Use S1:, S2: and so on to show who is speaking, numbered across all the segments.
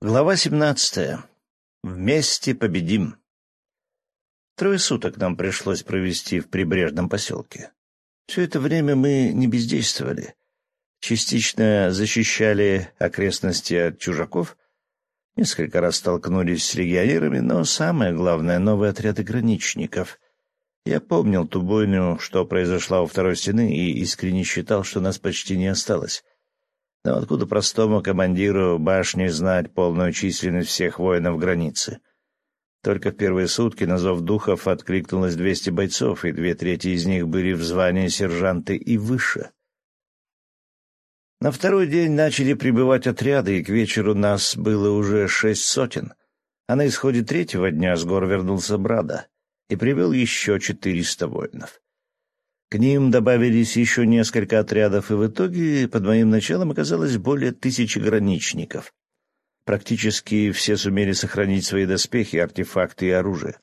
S1: Глава 17. Вместе победим. Трое суток нам пришлось провести в прибрежном поселке. Все это время мы не бездействовали. Частично защищали окрестности от чужаков, несколько раз столкнулись с легионерами, но самое главное — новый отряд граничников. Я помнил ту бойню, что произошла у второй стены, и искренне считал, что нас почти не осталось — но откуда простому командиру башни знать полную численность всех воинов границы? Только в первые сутки на зов духов откликнулось двести бойцов, и две трети из них были в звании сержанты и выше. На второй день начали прибывать отряды, и к вечеру нас было уже шесть сотен. А на исходе третьего дня с гор вернулся Брада и привел еще четыреста воинов. К ним добавились еще несколько отрядов, и в итоге под моим началом оказалось более тысячи граничников. Практически все сумели сохранить свои доспехи, артефакты и оружие.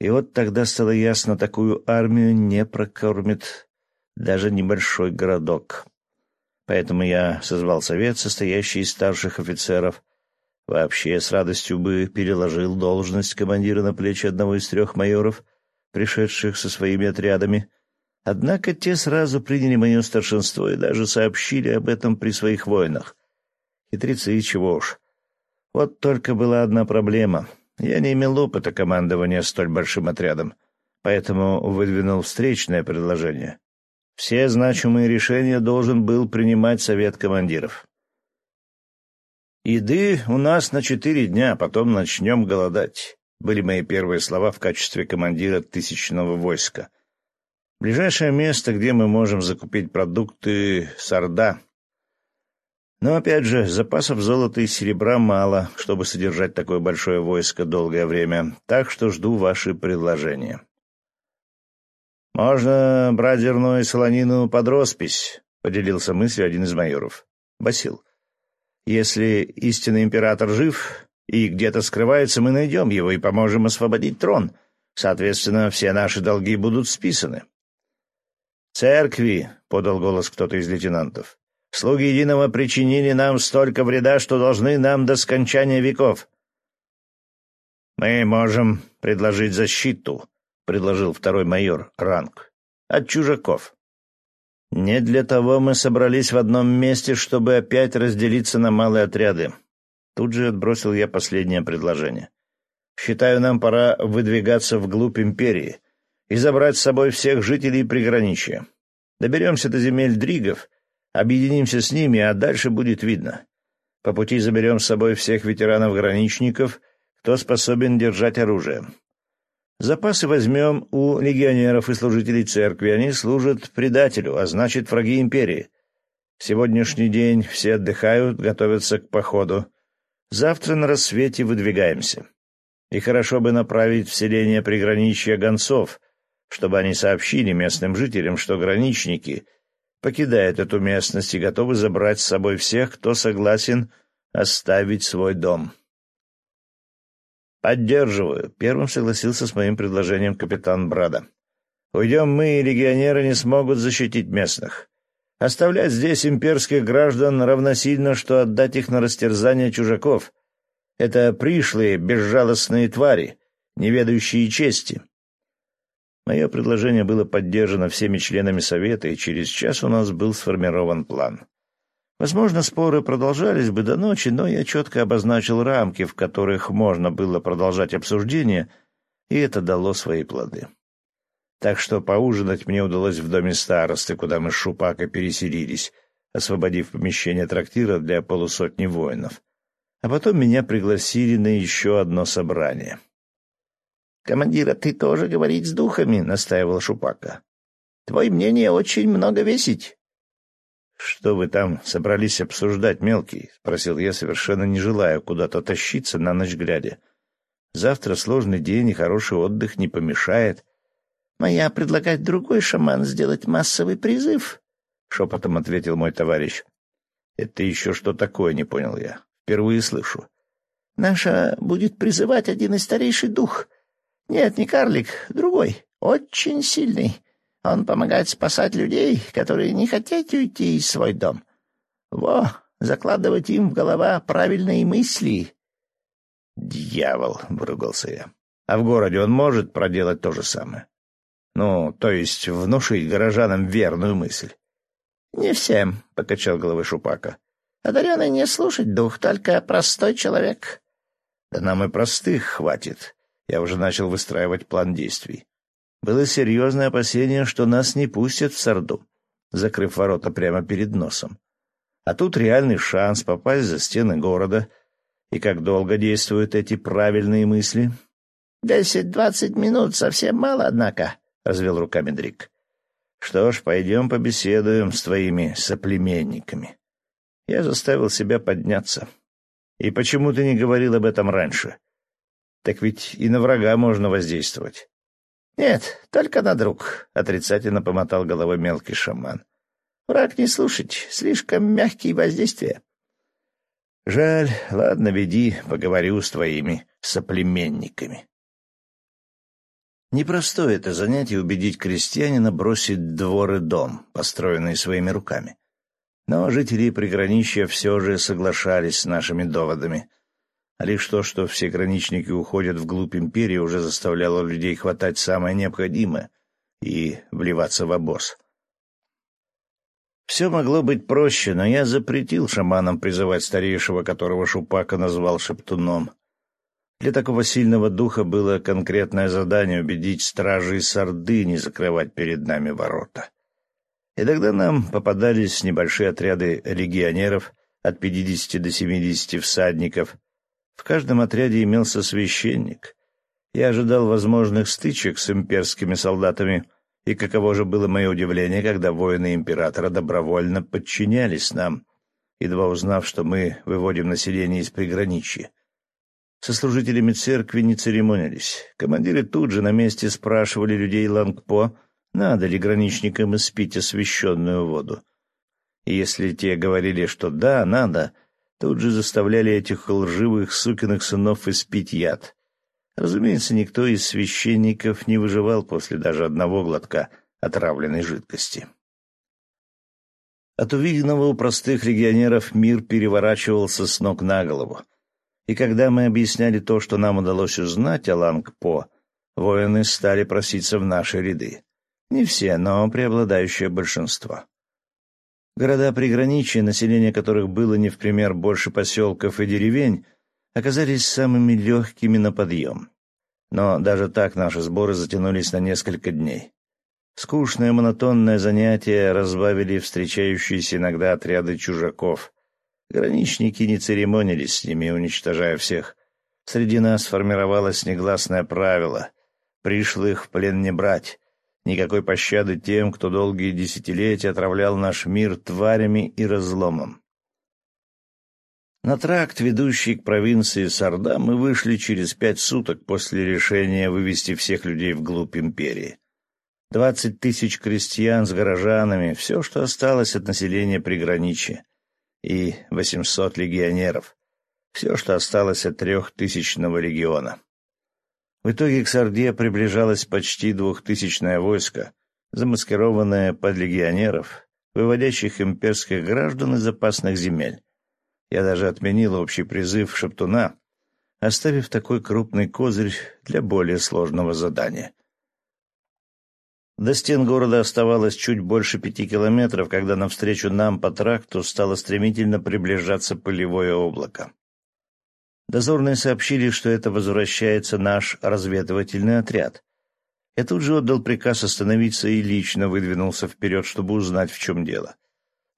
S1: И вот тогда стало ясно, такую армию не прокормит даже небольшой городок. Поэтому я созвал совет, состоящий из старших офицеров. Вообще, с радостью бы переложил должность командира на плечи одного из трех майоров, пришедших со своими отрядами, Однако те сразу приняли мое старшинство и даже сообщили об этом при своих воинах. Хитрецы, чего уж. Вот только была одна проблема. Я не имел опыта командования столь большим отрядом, поэтому выдвинул встречное предложение. Все значимые решения должен был принимать совет командиров. «Еды у нас на четыре дня, потом начнем голодать», — были мои первые слова в качестве командира тысячного войска. Ближайшее место, где мы можем закупить продукты — Сарда. Но, опять же, запасов золота и серебра мало, чтобы содержать такое большое войско долгое время, так что жду ваши предложения. «Можно брать зерно и солонину под роспись», — поделился мыслью один из майоров. «Басил, если истинный император жив и где-то скрывается, мы найдем его и поможем освободить трон. Соответственно, все наши долги будут списаны». «Церкви!» — подал голос кто-то из лейтенантов. «Слуги единого причинили нам столько вреда, что должны нам до скончания веков». «Мы можем предложить защиту», — предложил второй майор Ранг. «От чужаков». «Не для того мы собрались в одном месте, чтобы опять разделиться на малые отряды». Тут же отбросил я последнее предложение. «Считаю, нам пора выдвигаться вглубь империи» и забрать с собой всех жителей приграничья. Доберемся до земель Дригов, объединимся с ними, а дальше будет видно. По пути заберем с собой всех ветеранов-граничников, кто способен держать оружие. Запасы возьмем у легионеров и служителей церкви. Они служат предателю, а значит, враги империи. Сегодняшний день все отдыхают, готовятся к походу. Завтра на рассвете выдвигаемся. И хорошо бы направить в селение приграничья гонцов, чтобы они сообщили местным жителям, что граничники покидают эту местность и готовы забрать с собой всех, кто согласен оставить свой дом. «Поддерживаю», — первым согласился с моим предложением капитан Брада. «Уйдем мы, и легионеры не смогут защитить местных. Оставлять здесь имперских граждан равносильно, что отдать их на растерзание чужаков. Это пришлые, безжалостные твари, не ведающие чести. Мое предложение было поддержано всеми членами Совета, и через час у нас был сформирован план. Возможно, споры продолжались бы до ночи, но я четко обозначил рамки, в которых можно было продолжать обсуждение, и это дало свои плоды. Так что поужинать мне удалось в доме старосты, куда мы с Шупака переселились, освободив помещение трактира для полусотни воинов. А потом меня пригласили на еще одно собрание. «Командира, ты тоже говорить с духами», — настаивал Шупака. «Твое мнение очень много весить». «Что вы там собрались обсуждать, мелкий?» — спросил я, совершенно не желая куда-то тащиться на ночь глядя. «Завтра сложный день, и хороший отдых не помешает». «Моя предлагать другой шаман сделать массовый призыв», — шепотом ответил мой товарищ. «Это еще что такое?» — не понял я. «Впервые слышу». «Наша будет призывать один из старейший дух», нет, не карлик, другой, очень сильный. Он помогает спасать людей, которые не хотят уйти из свой дом. Во,
S2: закладывать им в голова правильные мысли.
S1: «Дьявол!» — выругался я. «А в городе он может проделать то же самое? Ну, то есть внушить горожанам верную мысль?»
S2: «Не всем», — покачал головой Шупака. «Одаренный не слушать дух, только простой человек».
S1: «Да нам и простых хватит. Я уже начал выстраивать план действий. Было серьезное опасение, что нас не пустят в Сарду, закрыв ворота прямо перед носом. А тут реальный шанс попасть за стены города. И как долго действуют эти правильные мысли?
S2: «Десять-двадцать минут совсем мало, однако», — развел руками Дрик.
S1: «Что ж, пойдем побеседуем с твоими соплеменниками». Я заставил себя подняться. «И почему ты не говорил об этом раньше? Так ведь и на врага можно воздействовать».
S2: «Нет, только на друг», — отрицательно помотал головой мелкий шаман. Враг не слушать, слишком мягкие воздействия.
S1: Жаль, ладно, веди, поговорю с твоими соплеменниками. Непростое это занятие убедить крестьянина бросить двор и дом, построенный своими руками. Но жители приграничья все же соглашались с нашими доводами. Лишь то, что все граничники уходят вглубь империи, уже заставляло людей хватать самое необходимое и вливаться в обоз. Все могло быть проще, но я запретил шаманам призывать старейшего, которого Шупака назвал шептуном. Для такого сильного духа было конкретное задание убедить стражей Сарды не закрывать перед нами ворота. И тогда нам попадались небольшие отряды легионеров от 50 до 70 всадников. В каждом отряде имелся священник. Я ожидал возможных стычек с имперскими солдатами — и каково же было мое удивление, когда воины императора добровольно подчинялись нам, едва узнав, что мы выводим население из приграничья. Со служителями церкви не церемонились. Командиры тут же на месте спрашивали людей Лангпо, надо ли граничникам испить освященную воду. И если те говорили, что да, надо, тут же заставляли этих лживых сукиных сынов испить яд. Разумеется, никто из священников не выживал после даже одного глотка отравленной жидкости. От увиденного у простых легионеров мир переворачивался с ног на голову. И когда мы объясняли то, что нам удалось узнать о Лангпо, воины стали проситься в наши ряды. Не все, но преобладающее большинство. Города приграничия, население которых было не в пример больше поселков и деревень, оказались самыми легкими на подъем. Но даже так наши сборы затянулись на несколько дней. Скучное монотонное занятие разбавили встречающиеся иногда отряды чужаков. Граничники не церемонились с ними, уничтожая всех. Среди нас формировалось негласное правило — пришлых в плен не брать. Никакой пощады тем, кто долгие десятилетия отравлял наш мир тварями и разломом. На тракт, ведущий к провинции Сарда, мы вышли через пять суток после решения вывести всех людей вглубь империи. Двадцать тысяч крестьян с горожанами, все, что осталось от населения приграничья, и восемьсот легионеров, все, что осталось от трехтысячного легиона. В итоге к Сарде приближалось почти двухтысячное войско, замаскированное под легионеров, выводящих имперских граждан из опасных земель. Я даже отменил общий призыв Шептуна, оставив такой крупный козырь для более сложного задания. До стен города оставалось чуть больше пяти километров, когда навстречу нам по тракту стало стремительно приближаться пылевое облако. Дозорные сообщили, что это возвращается наш разведывательный отряд. Я тут же отдал приказ остановиться и лично выдвинулся вперед, чтобы узнать, в чем дело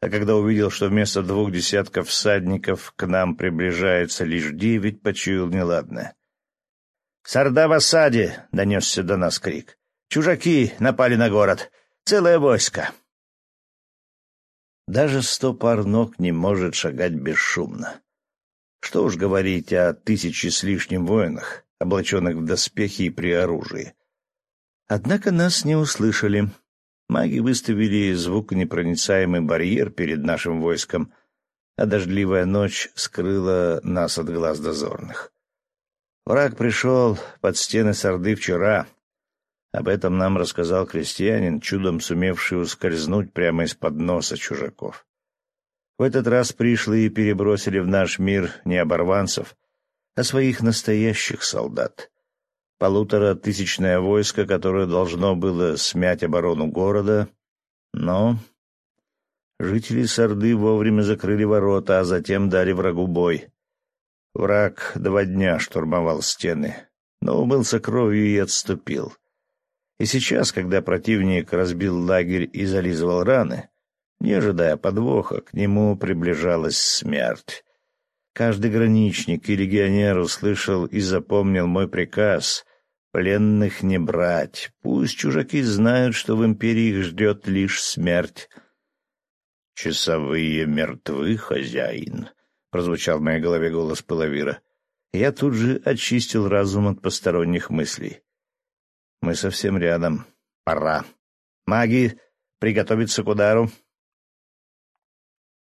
S1: а когда увидел, что вместо двух десятков всадников к нам приближается лишь девять, почуял неладное. «Сарда в осаде!» — донесся до нас крик. «Чужаки напали на город! Целое войско!» Даже сто пар ног не может шагать бесшумно. Что уж говорить о тысяче с лишним воинах, облаченных в доспехи и при оружии. Однако нас не услышали. Маги выставили звуконепроницаемый барьер перед нашим войском, а дождливая ночь скрыла нас от глаз дозорных. Враг пришел под стены Сорды вчера. Об этом нам рассказал крестьянин, чудом сумевший ускользнуть прямо из-под носа чужаков. В этот раз пришлые перебросили в наш мир не оборванцев, а своих настоящих солдат. Полутора тысячное войско, которое должно было смять оборону города, но жители Сарды вовремя закрыли ворота, а затем дали врагу бой. Враг два дня штурмовал стены, но умылся кровью и отступил. И сейчас, когда противник разбил лагерь и зализывал раны, не ожидая подвоха, к нему приближалась смерть. Каждый граничник и легионер услышал и запомнил мой приказ — пленных не брать. Пусть чужаки знают, что в империи их ждет лишь смерть. «Часовые мертвы, хозяин», — прозвучал в моей голове голос Пылавира. Я тут же очистил разум от посторонних мыслей. Мы совсем рядом. Пора. Маги, приготовиться к удару.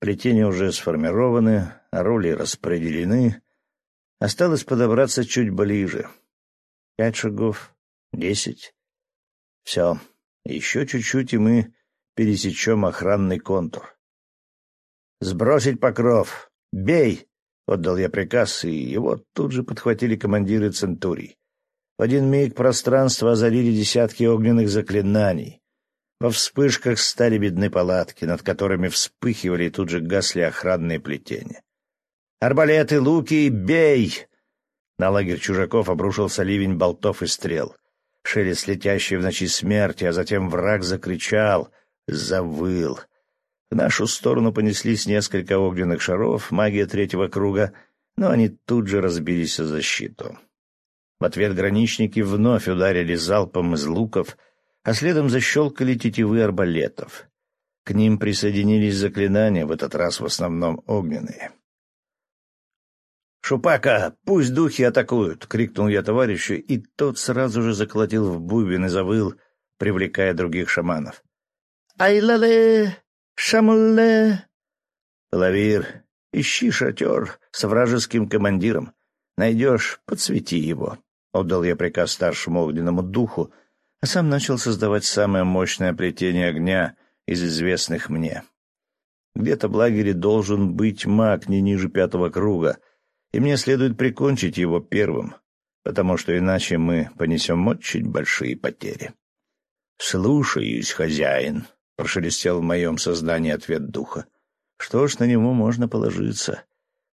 S1: Плетения уже сформированы, роли распределены. Осталось подобраться чуть ближе. Пять шагов, десять. Все. Еще чуть-чуть, и мы пересечем охранный контур. «Сбросить покров! Бей!» — отдал я приказ, и его тут же подхватили командиры Центурий. В один миг пространство озарили десятки огненных заклинаний. Во вспышках стали видны палатки, над которыми вспыхивали и тут же гасли охранные плетения. «Арбалеты, луки, бей!» На лагерь чужаков обрушился ливень болтов и стрел. Шелест летящий в ночи смерти, а затем враг закричал, завыл. В нашу сторону понеслись несколько огненных шаров, магия третьего круга, но они тут же разбились о защиту. В ответ граничники вновь ударили залпом из луков, а следом защелкали тетивы арбалетов. К ним присоединились заклинания, в этот раз в основном огненные. «Шупака, пусть духи атакуют!» — крикнул я товарищу, и тот сразу же заколотил в бубен и завыл, привлекая других шаманов. «Ай-ла-ле! Шамле!» «Лавир, ищи шатер с вражеским командиром. Найдешь, подсвети его. Отдал я приказ старшему огненному духу, а сам начал создавать самое мощное плетение огня из известных мне. Где-то в лагере должен быть маг не ниже пятого круга, и мне следует прикончить его первым, потому что иначе мы понесем очень большие потери. — Слушаюсь, хозяин, — прошелестел в моем сознании ответ духа. — Что ж, на него можно положиться.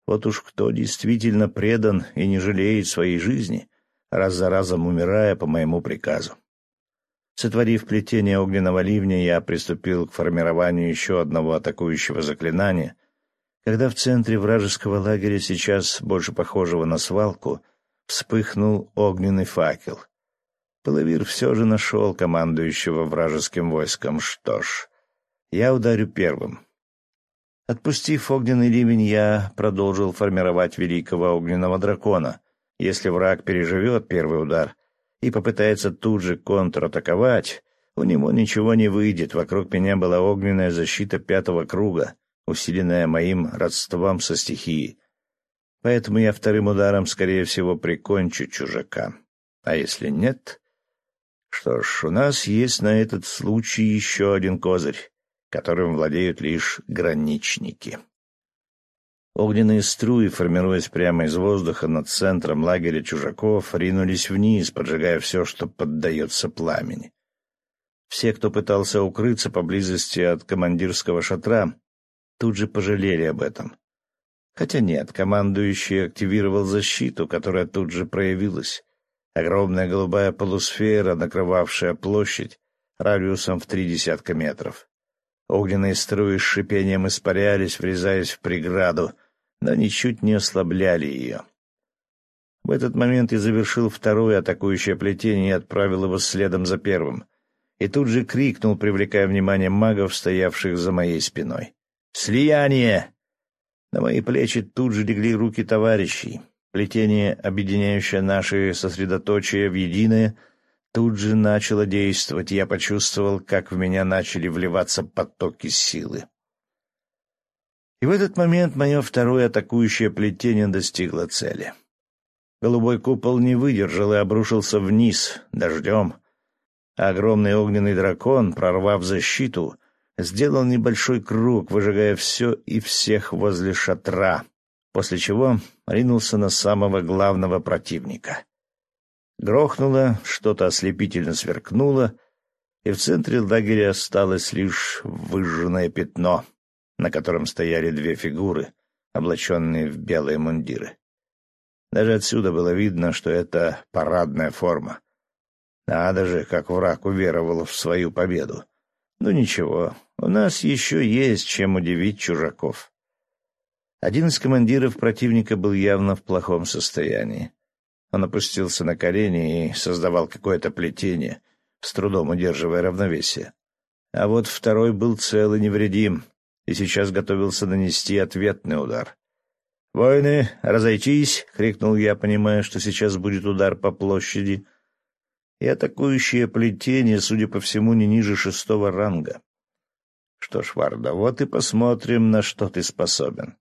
S1: Вот уж кто действительно предан и не жалеет своей жизни, раз за разом умирая по моему приказу. Сотворив плетение огненного ливня, я приступил к формированию еще одного атакующего заклинания, когда в центре вражеского лагеря, сейчас больше похожего на свалку, вспыхнул огненный факел. Половир все же нашел командующего вражеским войском. Что ж, я ударю первым. Отпустив огненный ливень, я продолжил формировать великого огненного дракона, если враг переживет первый удар и попытается тут же контратаковать, у него ничего не выйдет. Вокруг меня была огненная защита пятого круга, усиленная моим родством со стихией. Поэтому я вторым ударом, скорее всего, прикончу чужака. А если нет... Что ж, у нас есть на этот случай еще один козырь, которым владеют лишь граничники. Огненные струи, формируясь прямо из воздуха над центром лагеря чужаков, ринулись вниз, поджигая все, что поддается пламени. Все, кто пытался укрыться поблизости от командирского шатра, тут же пожалели об этом. Хотя нет, командующий активировал защиту, которая тут же проявилась. Огромная голубая полусфера, накрывавшая площадь радиусом в три десятка метров. Огненные струи с шипением испарялись, врезаясь в преграду, но ничуть не ослабляли ее. В этот момент я завершил второе атакующее плетение и отправил его следом за первым. И тут же крикнул, привлекая внимание магов, стоявших за моей спиной. «Слияние!» На мои плечи тут же легли руки товарищей. Плетение, объединяющее наши сосредоточия в единое — тут же начало действовать, я почувствовал, как в меня начали вливаться потоки силы. И в этот момент мое второе атакующее плетение достигло цели. Голубой купол не выдержал и обрушился вниз, дождем. А огромный огненный дракон, прорвав защиту, сделал небольшой круг, выжигая все и всех возле шатра, после чего ринулся на самого главного противника. Грохнуло, что-то ослепительно сверкнуло, и в центре лагеря осталось лишь выжженное пятно, на котором стояли две фигуры, облаченные в белые мундиры. Даже отсюда было видно, что это парадная форма. Надо же, как враг уверовал в свою победу. Ну ничего, у нас еще есть чем удивить чужаков. Один из командиров противника был явно в плохом состоянии. Он опустился на колени и создавал какое-то плетение, с трудом удерживая равновесие. А вот второй был цел и невредим, и сейчас готовился нанести ответный удар. «Воины, разойтись!» — крикнул я, понимая, что сейчас будет удар по площади. И атакующее плетение, судя по всему, не ниже шестого ранга. Что ж, Варда, вот и посмотрим, на что ты способен.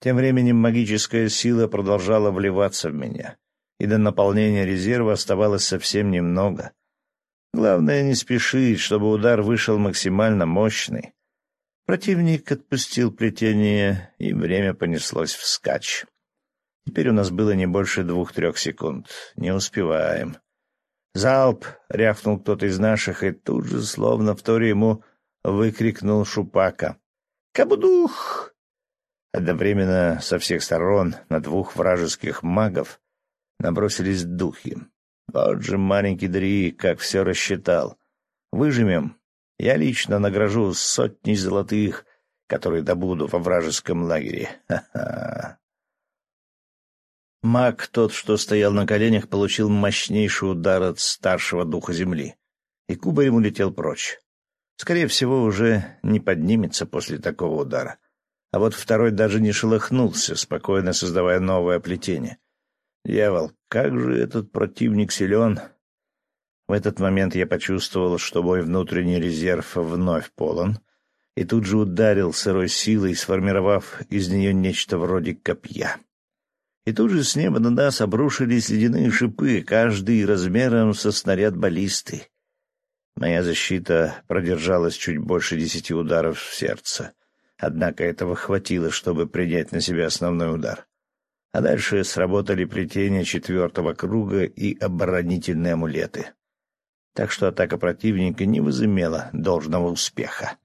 S1: Тем временем магическая сила продолжала вливаться в меня, и до наполнения резерва оставалось совсем немного. Главное не спешить, чтобы удар вышел максимально мощный. Противник отпустил плетение, и время понеслось вскачь. Теперь у нас было не больше двух-трех секунд. Не успеваем. «Залп!» — рявкнул кто-то из наших, и тут же, словно в торе ему, выкрикнул Шупака. «Кабудух!» Одновременно со всех сторон на двух вражеских магов набросились духи. Вот же маленький Дри, как все рассчитал. Выжмем, я лично награжу сотни золотых, которые добуду во вражеском лагере. Ха-ха. Маг, тот, что стоял на коленях, получил мощнейший удар от старшего духа земли, и кубарем улетел прочь. Скорее всего, уже не поднимется после такого удара. А вот второй даже не шелохнулся, спокойно создавая новое плетение. Дьявол, как же этот противник силен! В этот момент я почувствовал, что мой внутренний резерв вновь полон, и тут же ударил сырой силой, сформировав из нее нечто вроде копья. И тут же с неба на нас обрушились ледяные шипы, каждый размером со снаряд баллисты. Моя защита продержалась чуть больше десяти ударов в сердце, однако этого хватило, чтобы принять на себя основной удар. А дальше сработали плетения четвертого круга и оборонительные амулеты так что атака противника не возымела должного успеха.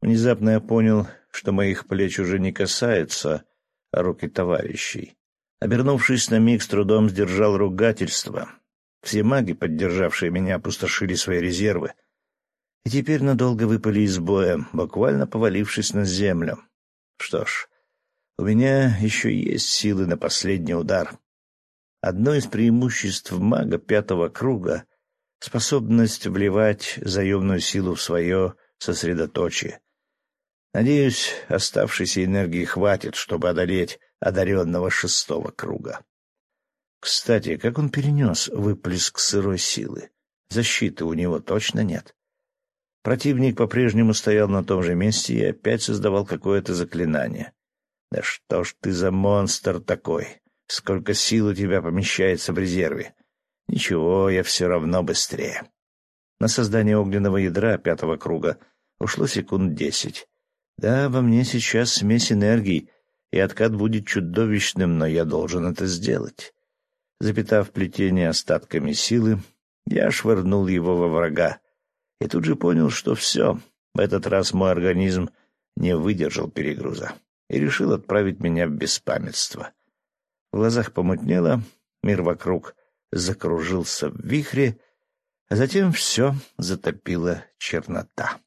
S1: Внезапно я понял, что моих плеч уже не касаются руки товарищей. Обернувшись на миг, с трудом сдержал ругательство. Все маги, поддержавшие меня, опустошили свои резервы. И теперь надолго выпали из боя, буквально повалившись на землю. Что ж, у меня еще есть силы на последний удар. Одно из преимуществ мага пятого круга — способность вливать заемную силу в свое сосредоточие. Надеюсь, оставшейся энергии хватит, чтобы одолеть одаренного шестого круга. Кстати, как он перенес выплеск сырой силы? Защиты у него точно нет. Противник по-прежнему стоял на том же месте и опять создавал какое-то заклинание. Да что ж ты за монстр такой? Сколько сил у тебя помещается в резерве? Ничего, я все равно быстрее. На создание огненного ядра пятого круга ушло секунд десять. Да, во мне сейчас смесь энергий, и откат будет чудовищным, но я должен это сделать. Запитав плетение остатками силы, я швырнул его во врага. И тут же понял, что все, в этот раз мой организм не выдержал перегруза и решил отправить меня в беспамятство. В глазах помутнело, мир вокруг закружился в вихре, а затем все затопила чернота.